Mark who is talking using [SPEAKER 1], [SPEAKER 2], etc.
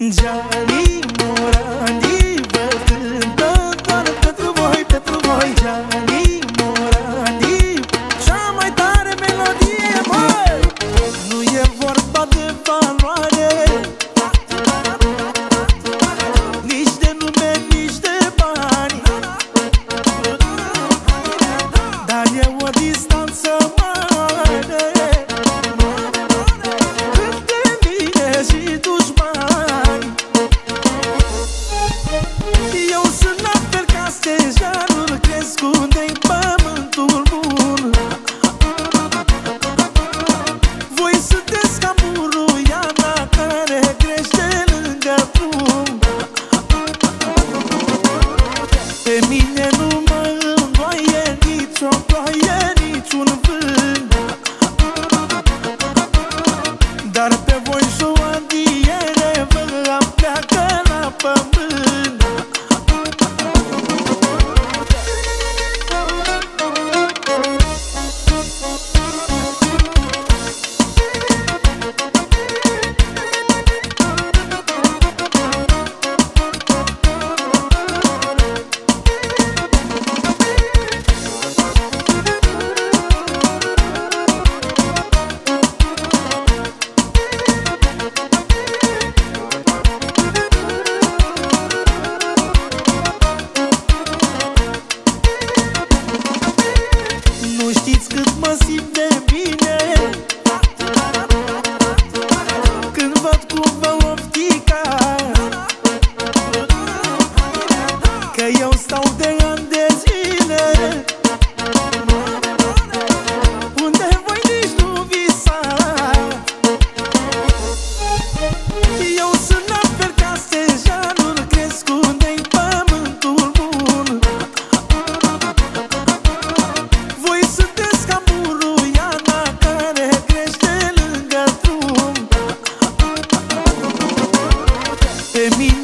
[SPEAKER 1] जानी मोरा ca stejarul Crescunde-i pământul bun. Voi sunteți ca muruiana Care crește lângă drum. Pe mine nu mă îndoaie nicio ploaie, niciun vânt. Dar pe voi și mă simt de bine. Când văd cum vă crește lângă drum Pe mine